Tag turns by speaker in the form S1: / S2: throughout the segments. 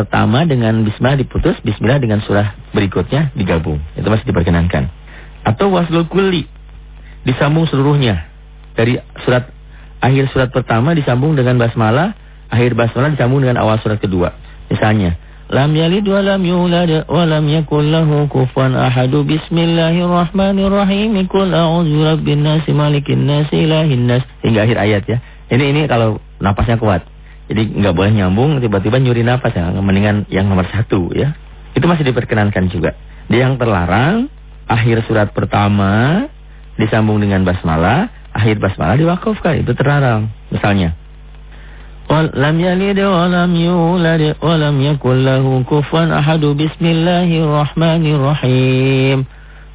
S1: pertama dengan bismillah diputus, bismillah dengan surah berikutnya digabung. Itu masih diperkenankan. Atau waslul kulli disambung seluruhnya. Dari surat akhir surat pertama disambung dengan basmalah, akhir basmalah disambung dengan awal surat kedua. Misalnya, lam yalid wa lam yulad wa lam yakul lahu kufuwan ahad. Bismillahirrahmanirrahim. Qul a'udzu birabbin nas, malikin nas, ilahin nas. Hingga akhir ayat ya. Ini ini kalau napasnya kuat. Jadi nggak boleh nyambung tiba-tiba nyuri nafas ya. Mendingan yang nomor satu ya. Itu masih diperkenankan juga. Dia yang terlarang akhir surat pertama disambung dengan basmalah, akhir basmalah diwakafkan. Itu terlarang. Misalnya lam yalid wa lam yulad wa lam yakul lahu kufuwan ahad. Bismillahirrahmanirrahim.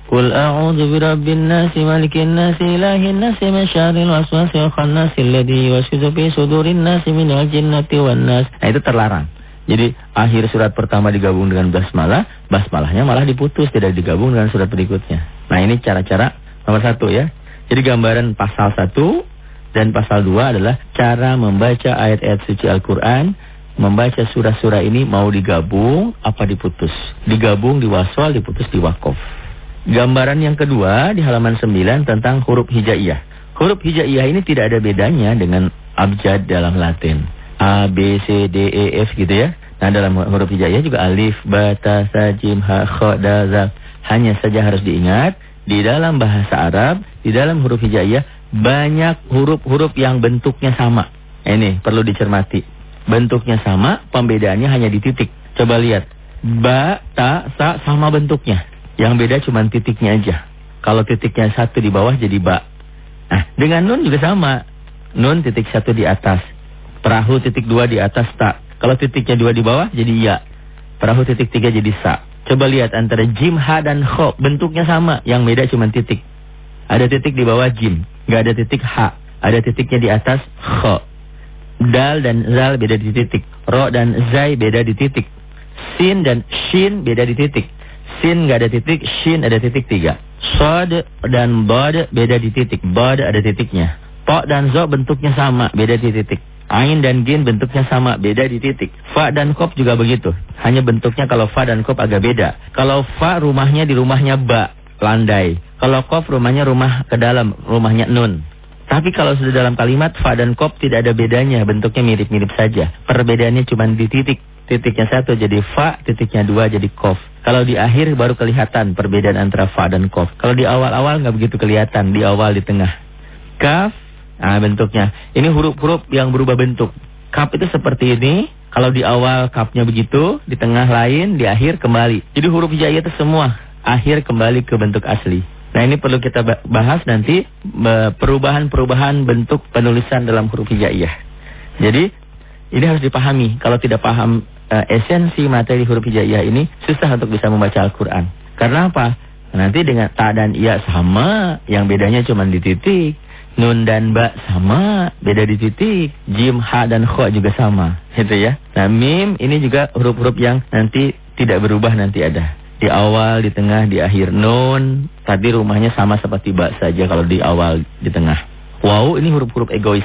S1: A'udzu birabbin nasi malikin nasi ilahin nasi min syarril waswasil khannas alladzi yuwaswisu fi sudurin nasi minal jinnati wan nas. Nah, itu terlarang. Jadi akhir surat pertama digabung dengan basmalah, basmalahnya malah diputus tidak digabung dengan surat berikutnya. Nah, ini cara-cara nomor satu ya. Jadi gambaran pasal satu dan pasal dua adalah cara membaca ayat-ayat suci Al-Qur'an membaca surah-surah ini mau digabung apa diputus. Digabung di waswal, diputus di wakof. Gambaran yang kedua di halaman 9 tentang huruf hijaiyah. Huruf hijaiyah ini tidak ada bedanya dengan abjad dalam Latin. A, B, C, D, E, F gitu ya. Nah dalam huruf hijaiyah juga alif, ba, ta, sa, jim, ha, kha, da, za. Hanya saja harus diingat, di dalam bahasa Arab, di dalam huruf hijaiyah, banyak huruf-huruf yang bentuknya sama. Ini perlu dicermati. Bentuknya sama, pembedaannya hanya di titik. Coba lihat. Ba, ta, sa sama bentuknya. Yang beda cuma titiknya aja. Kalau titiknya satu di bawah jadi ba. Nah, dengan nun juga sama. Nun titik satu di atas. Perahu titik dua di atas tak. Kalau titiknya dua di bawah jadi ya. Perahu titik tiga jadi sa. Coba lihat antara jim, ha, dan kho. Bentuknya sama. Yang beda cuma titik. Ada titik di bawah jim. Gak ada titik ha. Ada titiknya di atas kho. Dal dan zal beda di titik. Ro dan zai beda di titik. Sin dan shin beda di titik. Sin nggak ada titik, shin ada titik tiga. Sod dan bod beda di titik, bod ada titiknya. Po dan zo bentuknya sama, beda di titik. Ain dan gin bentuknya sama, beda di titik. Fa dan kop juga begitu. Hanya bentuknya kalau fa dan kop agak beda. Kalau fa rumahnya di rumahnya ba, landai. Kalau kop rumahnya rumah ke dalam, rumahnya nun. Tapi kalau sudah dalam kalimat fa dan kop tidak ada bedanya, bentuknya mirip-mirip saja. Perbedaannya cuma di titik titiknya satu jadi fa, titiknya dua jadi kof. Kalau di akhir baru kelihatan perbedaan antara fa dan kof. Kalau di awal-awal nggak begitu kelihatan, di awal di tengah. Kaf, nah bentuknya. Ini huruf-huruf yang berubah bentuk. Kaf itu seperti ini, kalau di awal kafnya begitu, di tengah lain, di akhir kembali. Jadi huruf hijaiyah itu semua akhir kembali ke bentuk asli. Nah ini perlu kita bahas nanti perubahan-perubahan bentuk penulisan dalam huruf hijaiyah. Jadi ini harus dipahami. Kalau tidak paham uh, esensi materi huruf hijaiyah ini susah untuk bisa membaca Al-Quran. Karena apa? Nanti dengan ta dan iya sama, yang bedanya cuma di titik. Nun dan ba sama, beda di titik. Jim, ha dan kho juga sama. Itu ya. Nah mim ini juga huruf-huruf yang nanti tidak berubah nanti ada. Di awal, di tengah, di akhir. Nun, tadi rumahnya sama seperti ba saja kalau di awal, di tengah. Wow, ini huruf-huruf egois.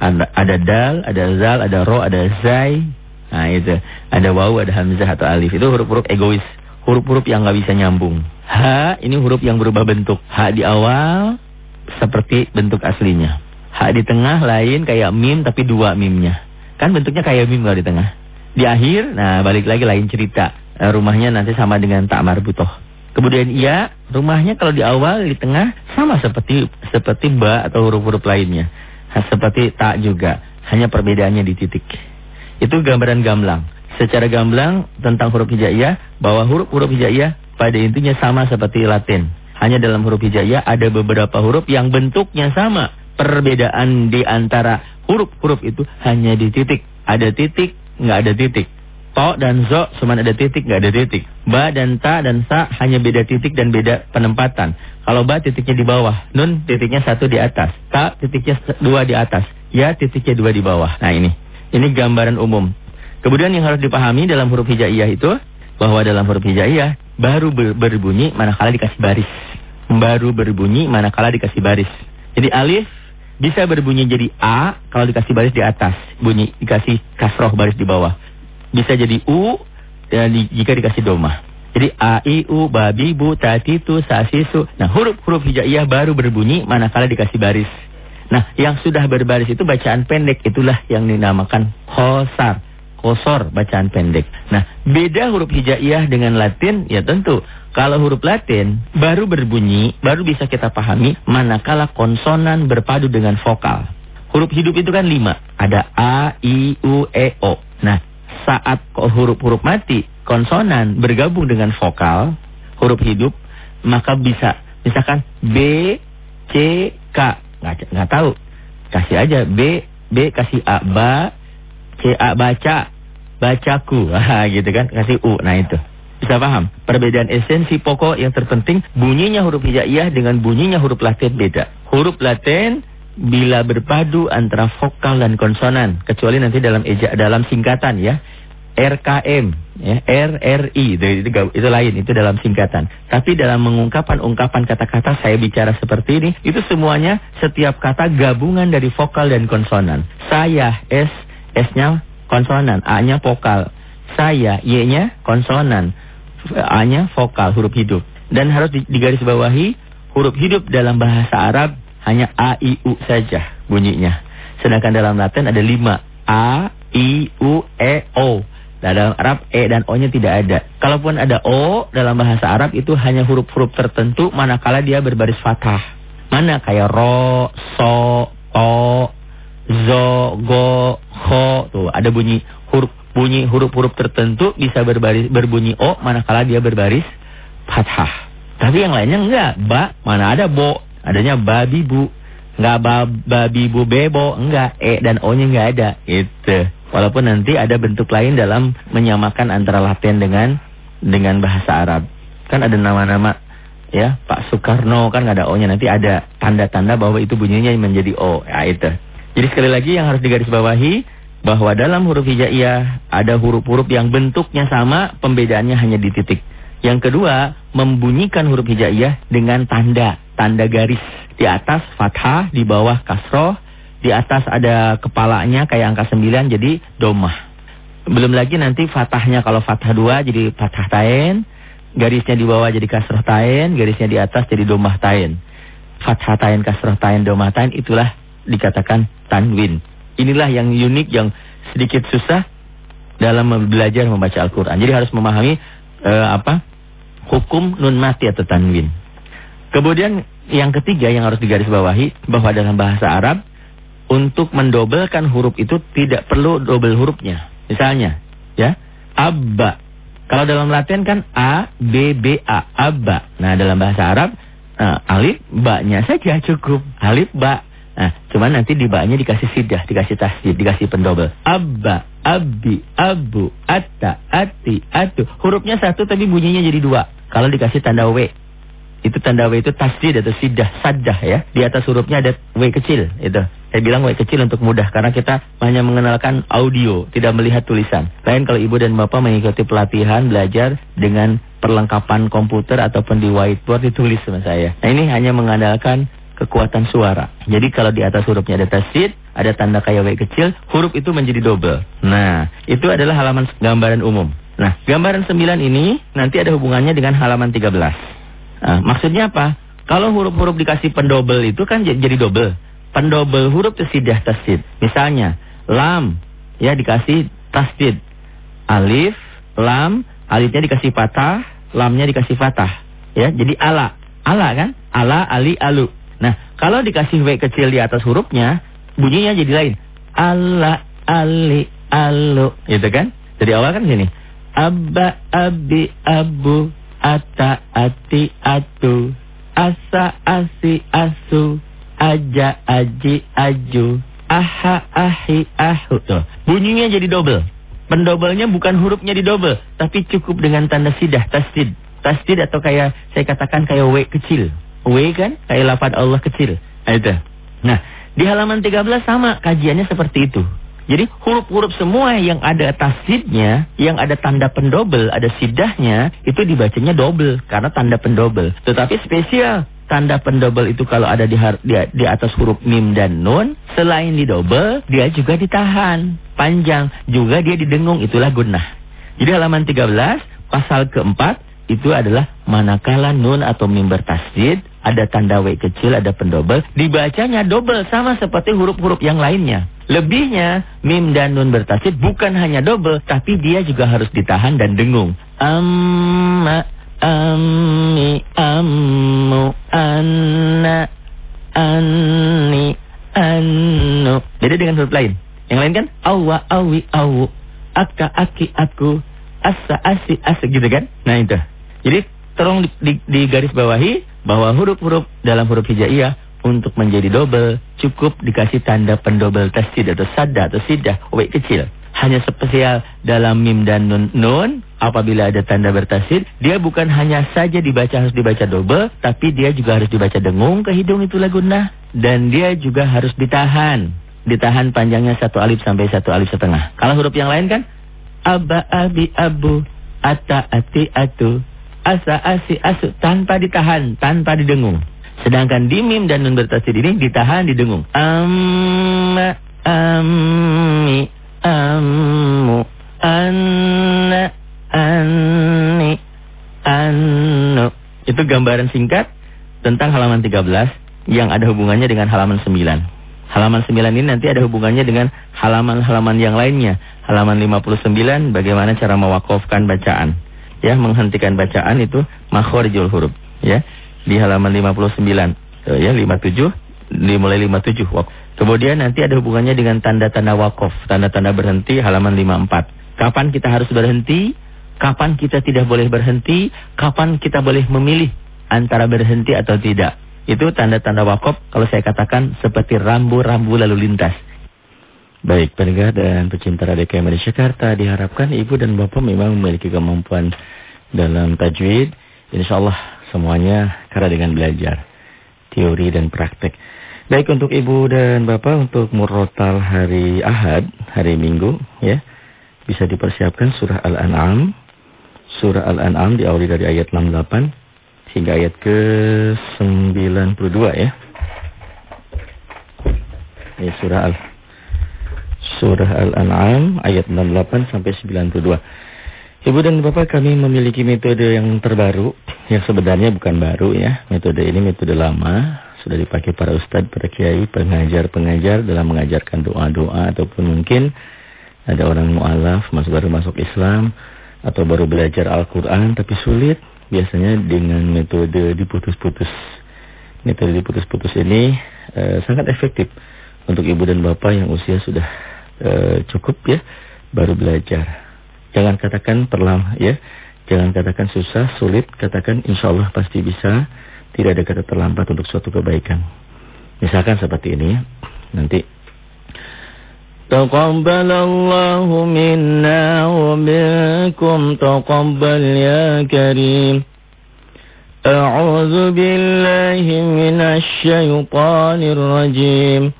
S1: Ada, ada dal, ada zal, ada ro, ada zai. Nah itu. Ada waw, ada hamzah atau alif. Itu huruf-huruf egois. Huruf-huruf yang nggak bisa nyambung. Ha ini huruf yang berubah bentuk. Ha di awal seperti bentuk aslinya. Ha di tengah lain kayak mim tapi dua mimnya. Kan bentuknya kayak mim kalau di tengah. Di akhir, nah balik lagi lain cerita. Eh, rumahnya nanti sama dengan tak marbutoh. Kemudian iya, rumahnya kalau di awal, di tengah sama seperti seperti ba atau huruf-huruf lainnya. Seperti tak juga, hanya perbedaannya di titik. Itu gambaran gamblang. Secara gamblang tentang huruf hijaiyah bahwa huruf-huruf hijaiyah pada intinya sama seperti Latin. Hanya dalam huruf hijaiyah ada beberapa huruf yang bentuknya sama. Perbedaan di antara huruf-huruf itu hanya di titik. Ada titik, nggak ada titik. To dan zo cuma ada titik, nggak ada titik. Ba dan ta dan sa hanya beda titik dan beda penempatan. Kalau ba titiknya di bawah, nun titiknya satu di atas, ta titiknya dua di atas, ya titiknya dua di bawah. Nah ini. Ini gambaran umum. Kemudian yang harus dipahami dalam huruf hijaiyah itu bahwa dalam huruf hijaiyah baru ber berbunyi manakala dikasih baris. Baru berbunyi manakala dikasih baris. Jadi alif bisa berbunyi jadi A kalau dikasih baris di atas, bunyi dikasih kasroh baris di bawah. bisa jadi U ya, di, jika dikasih domah. Jadi A, I, U, babi, bu, tati, tu, sasi, su. Nah huruf-huruf hijaiyah baru berbunyi manakala dikasih baris. Nah yang sudah berbaris itu bacaan pendek. Itulah yang dinamakan khosar. Kosor bacaan pendek. Nah beda huruf hijaiyah dengan latin ya tentu. Kalau huruf latin baru berbunyi, baru bisa kita pahami manakala konsonan berpadu dengan vokal. Huruf hidup itu kan lima. Ada A, I, U, E, O. Nah saat huruf-huruf mati konsonan bergabung dengan vokal huruf hidup maka bisa misalkan B C K nggak nggak tahu. Kasih aja. B B kasih A ba C A baca bacaku. Gitu kan. Kasih U. Nah itu. Bisa paham? Perbedaan esensi pokok yang terpenting bunyinya huruf hijaiyah dengan bunyinya huruf latin beda. Huruf latin bila berpadu antara vokal dan konsonan kecuali nanti dalam eja dalam singkatan ya RKM, ya, RRI, itu, itu, lain, itu dalam singkatan. Tapi dalam mengungkapkan ungkapan kata-kata saya bicara seperti ini, itu semuanya setiap kata gabungan dari vokal dan konsonan. Saya, S, S-nya konsonan, A-nya vokal. Saya, Y-nya konsonan, A-nya vokal, huruf hidup. Dan harus digarisbawahi, huruf hidup dalam bahasa Arab hanya A, I, U saja bunyinya. Sedangkan dalam Latin ada lima. A, I, U, E, O. Dalam Arab E dan O-nya tidak ada. Kalaupun ada O dalam bahasa Arab itu hanya huruf-huruf tertentu manakala dia berbaris fathah. Mana kayak ro, so, to, zo, go, ho. Tuh, ada bunyi huruf bunyi huruf-huruf tertentu bisa berbaris berbunyi O manakala dia berbaris fathah. Tapi yang lainnya enggak. Ba, mana ada bo, adanya babi bu. Enggak ba, babi bu bebo, enggak. E dan O-nya enggak ada. Itu. Walaupun nanti ada bentuk lain dalam menyamakan antara Latin dengan dengan bahasa Arab. Kan ada nama-nama ya Pak Soekarno kan ada O-nya nanti ada tanda-tanda bahwa itu bunyinya menjadi O. Ya itu. Jadi sekali lagi yang harus digarisbawahi bahwa dalam huruf hijaiyah ada huruf-huruf yang bentuknya sama, pembedaannya hanya di titik. Yang kedua, membunyikan huruf hijaiyah dengan tanda, tanda garis. Di atas fathah, di bawah kasroh, di atas ada kepalanya kayak angka 9 jadi domah. Belum lagi nanti fathahnya kalau fathah 2 jadi fathah tain, garisnya di bawah jadi kasroh tain, garisnya di atas jadi domah tain. Fathah tain, kasroh tain, domah tain itulah dikatakan tanwin. Inilah yang unik yang sedikit susah dalam belajar membaca Al-Qur'an. Jadi harus memahami uh, apa? hukum nun mati atau tanwin. Kemudian yang ketiga yang harus digarisbawahi bahwa dalam bahasa Arab untuk mendobelkan huruf itu tidak perlu dobel hurufnya. Misalnya, ya, abba. Kalau dalam Latin kan A, B, B, A, abba. Nah, dalam bahasa Arab, uh, alif, ba-nya saja cukup. Alif, ba. Nah, cuman nanti di ba-nya dikasih sidah, dikasih tasjid, dikasih pendobel. Abba, abbi, abu, atta, ati, atu. Hurufnya satu tapi bunyinya jadi dua. Kalau dikasih tanda W. Itu tanda W itu tasjid atau sidah, sadah ya. Di atas hurufnya ada W kecil, itu. Saya bilang W kecil untuk mudah karena kita hanya mengenalkan audio, tidak melihat tulisan. Lain kalau ibu dan bapak mengikuti pelatihan belajar dengan perlengkapan komputer ataupun di whiteboard ditulis sama saya. Nah ini hanya mengandalkan kekuatan suara. Jadi kalau di atas hurufnya ada tasjid, ada tanda kayak W kecil, huruf itu menjadi double. Nah, itu adalah halaman gambaran umum. Nah, gambaran 9 ini nanti ada hubungannya dengan halaman 13. Nah, maksudnya apa? Kalau huruf-huruf dikasih pendobel itu kan jadi double pendobel huruf tesidah tasdid. Misalnya, lam ya dikasih tasdid. Alif, lam, alifnya dikasih patah, lamnya dikasih patah. Ya, jadi ala. Ala kan? Ala, ali, alu. Nah, kalau dikasih W kecil di atas hurufnya, bunyinya jadi lain. Ala, ali, alu. Gitu kan? Dari awal kan sini. Abba, abi, abu, ata, ati, atu. Asa, asi, asu aja, aji, aju, aha, ahi, ahu. Tuh. Bunyinya jadi double. Pendobelnya bukan hurufnya di double, tapi cukup dengan tanda sidah, tasdid. Tasdid atau kayak saya katakan kayak W kecil. W kan kayak lafad Allah kecil. Nah, itu. Nah, di halaman 13 sama kajiannya seperti itu. Jadi huruf-huruf semua yang ada tasdidnya, yang ada tanda pendobel, ada sidahnya, itu dibacanya double karena tanda pendobel. Tetapi spesial tanda pendobel itu kalau ada di, di, di atas huruf mim dan nun, selain didobel, dia juga ditahan. Panjang, juga dia didengung, itulah gunnah. Jadi halaman 13, pasal keempat, itu adalah manakala nun atau mim bertasdid, ada tanda W kecil, ada pendobel, dibacanya dobel sama seperti huruf-huruf yang lainnya. Lebihnya, mim dan nun bertasdid bukan hanya dobel, tapi dia juga harus ditahan dan dengung. Amma Ammi, ammu, anna, anni, annu. Jadi dengan huruf lain. Yang lain kan? Awa, awi, awu. Akka, aki, aku. Asa, asi, asa gitu kan? Nah itu. Jadi tolong di, di, di garis bawahi bahwa huruf-huruf dalam huruf hijaiyah untuk menjadi double cukup dikasih tanda pendobel tasdid atau sadda atau sidah, w kecil. Hanya spesial dalam mim dan nun, nun apabila ada tanda bertasid dia bukan hanya saja dibaca harus dibaca double tapi dia juga harus dibaca dengung ke hidung itu lagunah dan dia juga harus ditahan. Ditahan panjangnya satu alif sampai satu alif setengah. Kalau huruf yang lain kan? Aba abi abu ata ati atu. Asa asi asu. Tanpa ditahan tanpa didengung sedangkan di mim dan nun bertasid ini ditahan didengung. Amma ammi ammu anna anni annu. Itu gambaran singkat tentang halaman 13 yang ada hubungannya dengan halaman 9 halaman 9 ini nanti ada hubungannya dengan halaman-halaman yang lainnya. Halaman 59 bagaimana cara mewakafkan bacaan. Ya menghentikan bacaan itu makhorijul huruf. Ya di halaman 59 ya 57 dimulai 57 wakaf Kemudian nanti ada hubungannya dengan tanda-tanda wakaf, tanda-tanda berhenti halaman 54. Kapan kita harus berhenti? Kapan kita tidak boleh berhenti? Kapan kita boleh memilih antara berhenti atau tidak? Itu tanda-tanda wakaf kalau saya katakan seperti rambu-rambu lalu lintas. Baik, pendengar dan pecinta Radio KMR Jakarta diharapkan ibu dan bapak memang memiliki kemampuan dalam tajwid. Insya Allah semuanya karena dengan belajar teori dan praktek. Baik untuk Ibu dan Bapak untuk murotal hari Ahad, hari Minggu ya. Bisa dipersiapkan surah Al-An'am. Surah Al-An'am diawali dari ayat 68 hingga ayat ke-92 ya. Ini surah Al Surah Al-An'am ayat 68 sampai 92. Ibu dan Bapak kami memiliki metode yang terbaru yang sebenarnya bukan baru ya. Metode ini metode lama sudah dipakai para ustadz, para kiai, pengajar-pengajar dalam mengajarkan doa-doa ataupun mungkin ada orang mu'alaf masuk baru masuk Islam atau baru belajar Al-Quran tapi sulit biasanya dengan metode diputus-putus. Metode diputus-putus ini e, sangat efektif untuk ibu dan bapak yang usia sudah e, cukup ya baru belajar. Jangan katakan terlam ya, jangan katakan susah, sulit, katakan insya Allah pasti bisa tidak ada kata terlambat untuk suatu kebaikan. Misalkan seperti ini ya. Nanti Taqabbalallahu minna wa minkum taqabbal ya karim. A'udzu billahi minasy syaithanir rajim.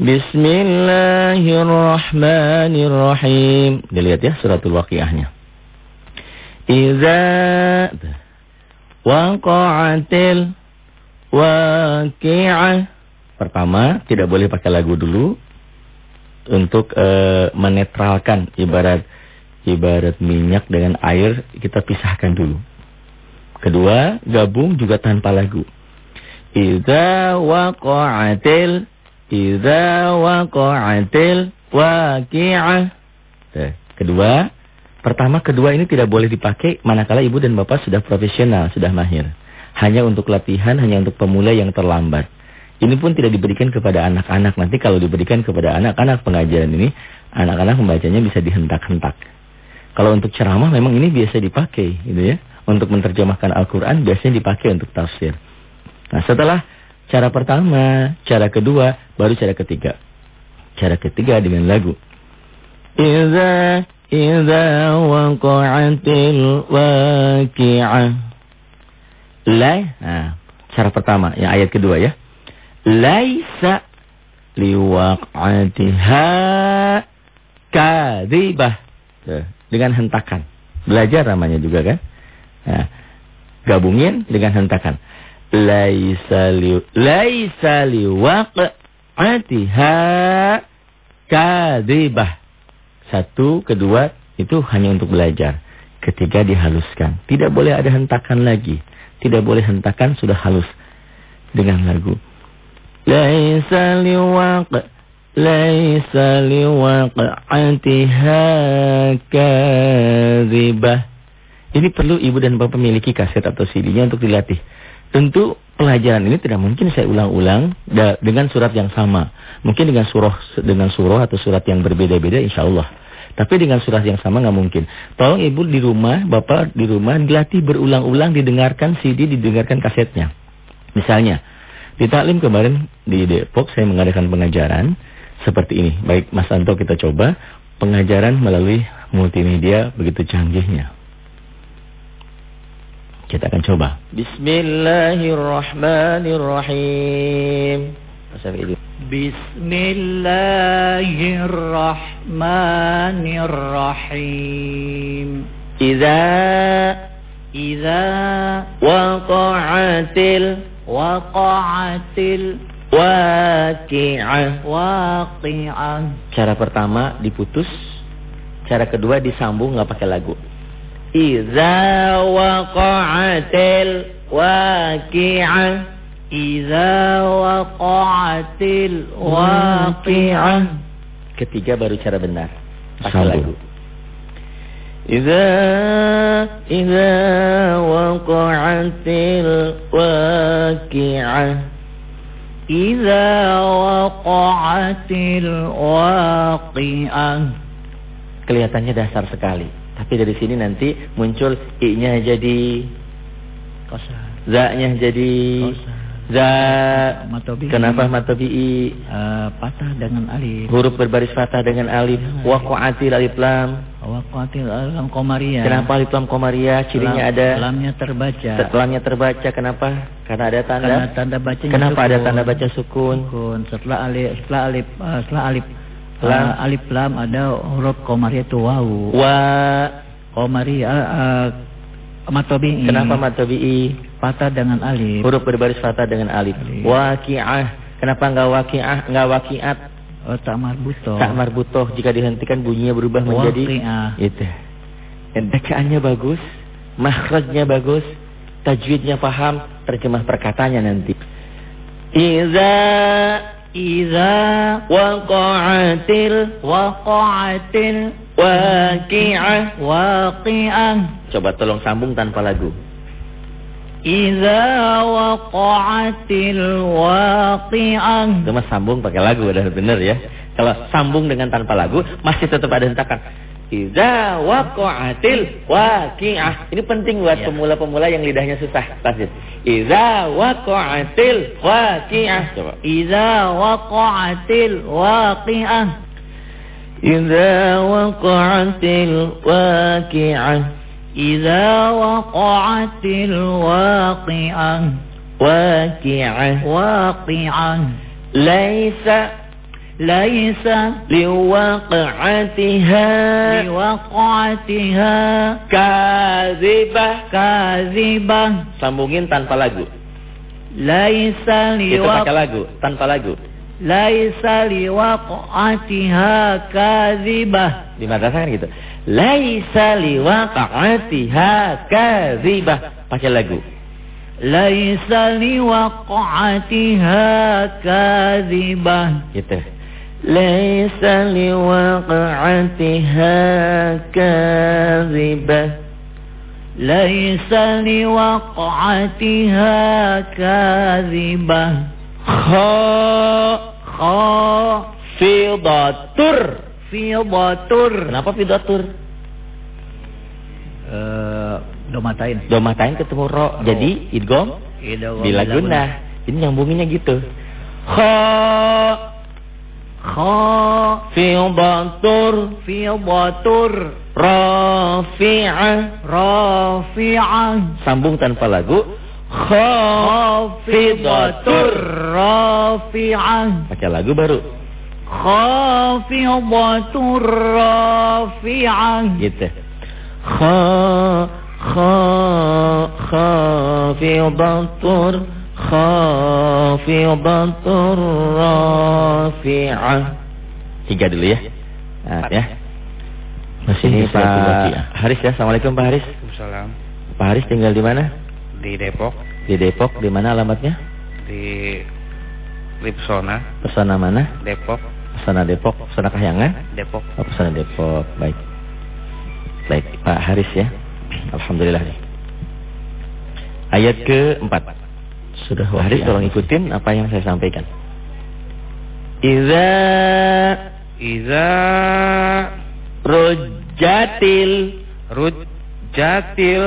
S1: Bismillahirrahmanirrahim. Dilihat ya suratul waqiahnya. Iza waqa'atil Waqi'ah. Pertama, tidak boleh pakai lagu dulu untuk e, menetralkan ibarat ibarat minyak dengan air kita pisahkan dulu. Kedua, gabung juga tanpa lagu. Idza waqa'atil idza waqa'atil waqi'ah. Kedua, pertama kedua ini tidak boleh dipakai manakala ibu dan bapak sudah profesional, sudah mahir hanya untuk latihan, hanya untuk pemula yang terlambat. Ini pun tidak diberikan kepada anak-anak. Nanti kalau diberikan kepada anak-anak pengajaran ini, anak-anak membacanya bisa dihentak-hentak. Kalau untuk ceramah memang ini biasa dipakai, gitu ya. Untuk menerjemahkan Al-Quran biasanya dipakai untuk tafsir. Nah setelah cara pertama, cara kedua, baru cara ketiga. Cara ketiga dengan lagu. Iza, waqa'atil waqi'ah. La, nah, cara pertama, yang ayat kedua ya. Laisa liwaq'atiha kadhibah. Dengan hentakan. Belajar namanya juga kan. Nah, gabungin dengan hentakan. Laisa li laisa li waq'atiha kadhibah. Satu, kedua itu hanya untuk belajar. Ketiga dihaluskan. Tidak boleh ada hentakan lagi. Tidak boleh hentakan sudah halus dengan lagu. Laisa liwaq laisa kadhibah. Ini perlu ibu dan bapak memiliki kaset atau CD-nya untuk dilatih. Tentu pelajaran ini tidak mungkin saya ulang-ulang dengan surat yang sama. Mungkin dengan surah dengan surah atau surat yang berbeda-beda insya Allah. Tapi dengan surat yang sama nggak mungkin. Tolong ibu di rumah, bapak di rumah dilatih berulang-ulang didengarkan CD, didengarkan kasetnya. Misalnya, di taklim kemarin di Depok saya mengadakan pengajaran seperti ini. Baik Mas Anto kita coba pengajaran melalui multimedia begitu canggihnya. Kita akan coba. Bismillahirrahmanirrahim.
S2: Bismillahirrahmanirrahim.
S1: Iza
S2: Iza
S1: waqa'atil
S2: waqa'atil
S1: waqi'ah.
S2: waqi'ah.
S1: Cara pertama diputus, cara kedua disambung nggak pakai lagu. Iza waqa'atil waqi'ah.
S2: Iza waqa'atil waqi'ah.
S1: Ketiga baru cara benar. Pakai lagu. Iza iza waqa'atil waqi'ah.
S2: Iza waqa'atil waqi'ah.
S1: Kelihatannya dasar sekali. Tapi dari sini nanti muncul i-nya jadi
S2: Kosar.
S1: za-nya jadi
S2: Kosar.
S1: Za.
S2: Matobi.
S1: Kenapa matobi'i?
S2: Eh, patah dengan alif.
S1: Huruf berbaris fathah dengan alif. Waqa'atil alif lam.
S2: Waqa'atil alam qamariyah.
S1: Kenapa alif lam komariah? Cirinya
S2: Lam-
S1: ada
S2: Lamnya terbaca.
S1: Setelahnya terbaca. Kenapa? Karena ada tanda.
S2: Karena tanda bacanya
S1: Kenapa ada
S2: sukun.
S1: tanda baca sukun?
S2: Sukun. Setelah alif, setelah alif, eh, setelah alif
S1: Lam.
S2: eh, alif lam ada huruf qamariyah itu wawu.
S1: Wa.
S2: Qamariyah uh, matobi.
S1: Kenapa matobi'i?
S2: patah dengan alif?
S1: Huruf berbaris fathah dengan alif.
S2: Alif.
S1: Waqi'ah. Kenapa enggak waqi'ah? Enggak waqi'at?
S2: Oh, tak marbutoh.
S1: Tak marbutoh jika dihentikan bunyinya berubah menjadi
S2: Waqi'ah.
S1: itu. Dan bacaannya bagus, makhrajnya bagus, tajwidnya paham, terjemah perkataannya nanti. Iza
S2: Iza
S1: waqa'atil
S2: waqa'atil
S1: waqi'ah.
S2: waqi'ah.
S1: Coba tolong sambung tanpa lagu.
S2: Iza waqa'atil waqi'ah.
S1: Itu mas sambung pakai lagu udah bener ya. Kalau sambung dengan tanpa lagu masih tetap ada hentakan. Iza waqa'atil waqi'ah. Ini penting buat
S2: Ya.
S1: pemula-pemula yang lidahnya susah. Tasjid. Iza waqa'atil waqi'ah. Coba.
S2: Iza waqa'atil waqi'ah.
S1: Iza waqa'atil waqi'ah.
S2: Iza waqa'atil waqi'ah.
S1: Waqi'ah.
S2: Waqi'ah.
S1: Laisa
S2: Laisa
S1: liwaqa'atiha
S2: liwaqa'atiha
S1: kadzibah.
S2: kadzibah.
S1: Sambungin tanpa lagu.
S2: Laisa
S1: pakai lagu, tanpa lagu.
S2: Laisa liwaqa'atiha kadzibah.
S1: Di madrasah kan gitu. Laisa liwaqa'atiha kadzibah. Pakai lagu.
S2: Laisa liwaqa'atiha kadzibah.
S1: Gitu. Laisa liwaqa'atiha kadzibah.
S2: Laisa liwaqa'atiha kadzibah.
S1: Kha
S2: Kha
S1: fidatur. Kenapa fidatur?
S2: Eh, domatain.
S1: Domatain ketemu ro. Jadi idgom bila guna. Ini nyambunginnya gitu. Kha
S2: Kha
S1: fidatur
S2: fidatur.
S1: rafi'ah.
S2: Rafi'ah.
S1: Sambung tanpa lagu.
S2: Khafidatur. rafi'ah.
S1: Pakai lagu baru.
S2: Khafidatur rafi'ah.
S1: Gitu. Kha kha khafidatur Khafidatur rafi'ah. Tiga dulu ya. Nah, ya. Masih ini Pak Haris ya. Assalamualaikum Pak Haris.
S3: Waalaikumsalam.
S1: Pak Haris tinggal di mana?
S3: Di Depok,
S1: Di Depok. Di mana alamatnya?
S3: di Lipsona,
S1: Pesona mana?
S3: Depok,
S1: Pesona Depok. Pesona Kahyangan.
S3: Depok.
S1: Oh, Pesona Depok. Baik. Baik, Pak Haris ya. Alhamdulillah. Ayat keempat. Sudah Pak Haris tolong ikutin apa yang saya sampaikan. Iza
S3: Iza
S1: rujjatil
S3: rujjatil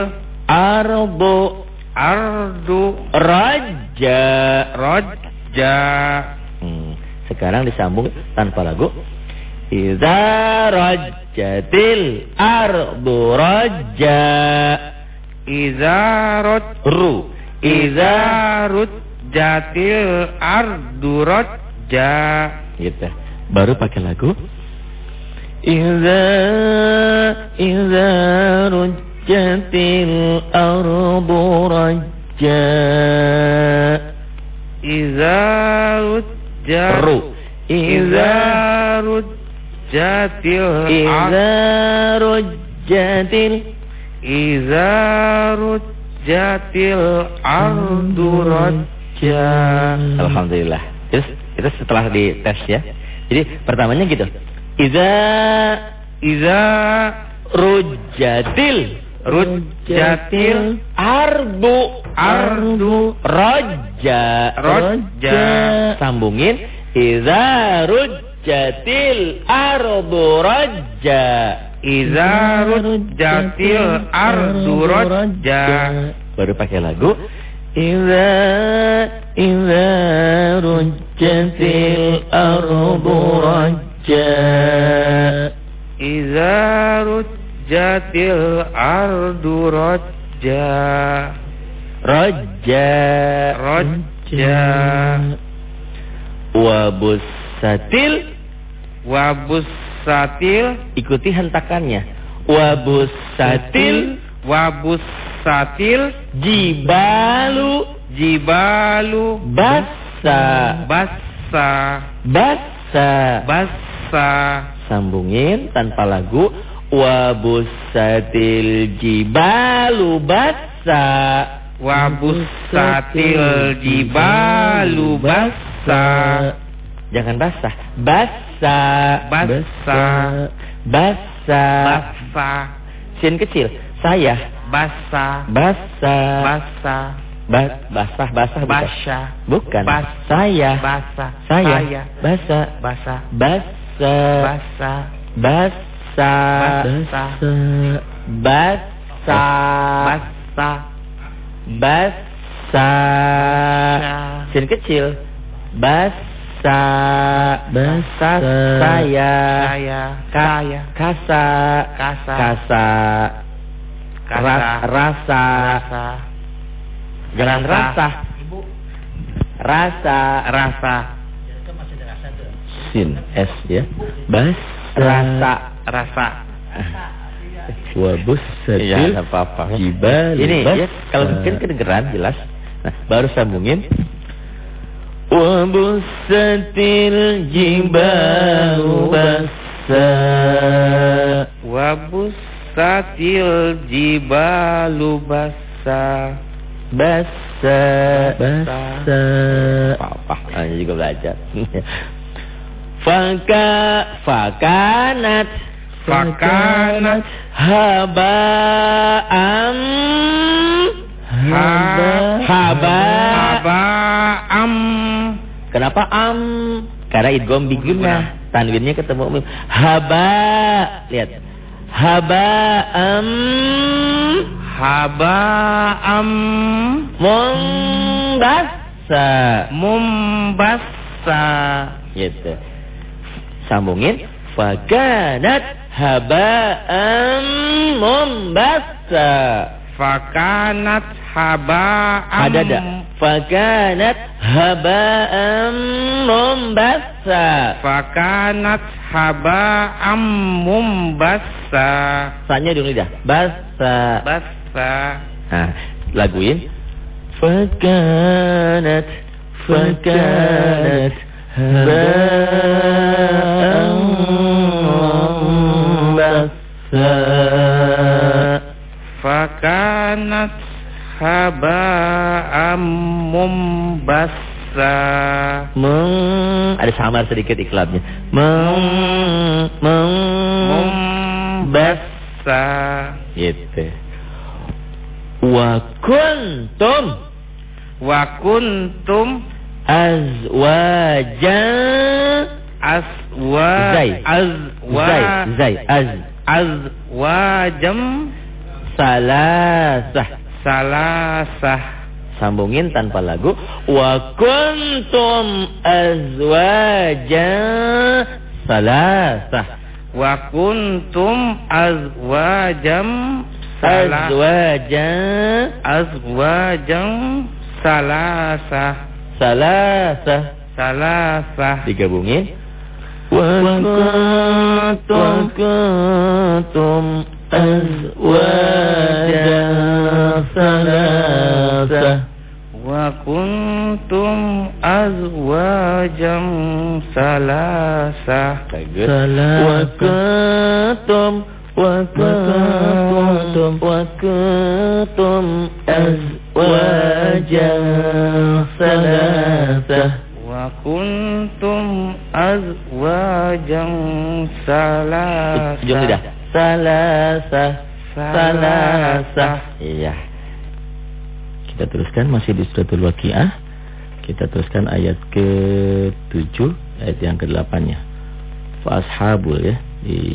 S1: ardu
S3: ardu
S1: raja. Hmm. Sekarang disambung tanpa lagu. Iza rajjatil ardu raja.
S3: Iza roj
S1: Ru.
S3: Iza rujjatil ardu rojja
S1: Gitu. Baru pakai lagu. Iza iza rujjatil ardu raja.
S3: Iza rujja
S1: Ru.
S3: Iza
S1: Iza
S3: rujjatil
S1: iza rujjatil
S3: Iza rujjatil ardu rajja
S1: Alhamdulillah. Terus itu setelah di tes ya. Jadi pertamanya gitu. Iza
S3: Iza
S1: rujjatil
S3: rujjatil
S1: ardu
S3: ardu
S1: raja
S3: Rajja.
S1: sambungin. Iza rujjatil ardu raja
S3: Iza rujjatil ardu rajja
S1: baru pakai lagu. Iza iza rujjatil ardu raja
S3: Iza rujjatil ardu rajja.
S1: Raja
S3: Rajja.
S1: Wa bussatil.
S3: Wa bussatil.
S1: Ikuti hentakannya. Wa bussatil.
S3: Wa bussatil.
S1: Jibalu.
S3: Jibalu.
S1: Bassa.
S3: Bassa.
S1: Bassa.
S3: Bassa.
S1: Sambungin tanpa lagu wa bussatil jibalu bassa.
S3: Wa bussatil jibalu bassa.
S1: jangan basah bassa.
S3: Bassa.
S1: Bassa.
S3: Bassa.
S1: Sin kecil. Saya
S3: Bassa.
S1: Bassa.
S3: Bassa.
S1: Ba- basah basah.
S3: Basya
S1: bukan.
S3: Bas
S1: saya
S3: Bassa
S1: saya
S3: Saya
S1: basa.
S3: Bassa.
S1: Basa
S3: Bassa
S1: basa.
S3: Basa.
S1: Basa.
S3: Bassa
S1: basa. Sin kecil. Basa. Basa. Saya.
S3: Saya.
S1: Ka-
S3: Saya.
S1: kasa.
S3: Kasa.
S1: Kasa.
S3: Kasa.
S1: Ras- rasa.
S3: Rasa.
S1: Jangan rasa. rasa.
S3: Rasa.
S1: Sin s ya. Bas rasa.
S3: Rasa.
S1: Wabus
S3: Iya,
S1: nggak apa-apa. Jibal ini ya kalau mungkin kedengeran jelas. Nah baru sambungin. Wabusatil jibalu basa
S3: Wa bussatil jibalu bassa
S1: basa.
S3: Basa.
S1: apa hanya juga belajar Faka fakanat
S3: Fakanat
S1: haba'am
S3: Ha-
S1: haba
S3: Haba am
S1: Kenapa am? Karena idgham biguna. Tanwinnya ketemu mim. Haba. Lihat. Haba am
S3: Haba am
S1: mumbasa.
S3: Mumbassa
S1: Gitu sambungin fakanat haba'an mumbassa.
S3: Fakanat haba'an
S1: ada ada. Fakanat haba'an mumbassa.
S3: Fakanat haba'an mumbassa.
S1: Sanya dulu lidah bassa.
S3: Bassa.
S1: Nah laguin. Fakanat fakanat. هباء منبثا
S3: Fakanat haba'am mumbassa
S1: meng ada samar sedikit iklabnya meng meng
S3: Mumbassa
S1: gitu wa kuntum
S3: Wa kuntum
S1: azwajan
S3: aswa
S1: zai
S3: azwa
S1: zai zai az.
S3: Azwajam.
S1: Salasah.
S3: Salasah.
S1: Sambungin tanpa lagu. Wa kuntum azwajan salasah.
S3: Wa kuntum azwajam salah
S1: azwajan
S3: azwajam salasah
S1: salasah.
S3: Salasah.
S1: Digabungin. Wa kuntum kuntum azwajan salasah.
S3: Wa kuntum azwajam salasah.
S1: Wa kuntum wa kuntum wa kuntum azwajan salasah
S3: wa kuntum azwajam salasah
S1: Ujung lidah. Salasah. Salasah. Iya. Kita teruskan masih di suratul Waqiah. Kita teruskan ayat ke-7, ayat yang ke-8-nya. Fa ashabul ya. Di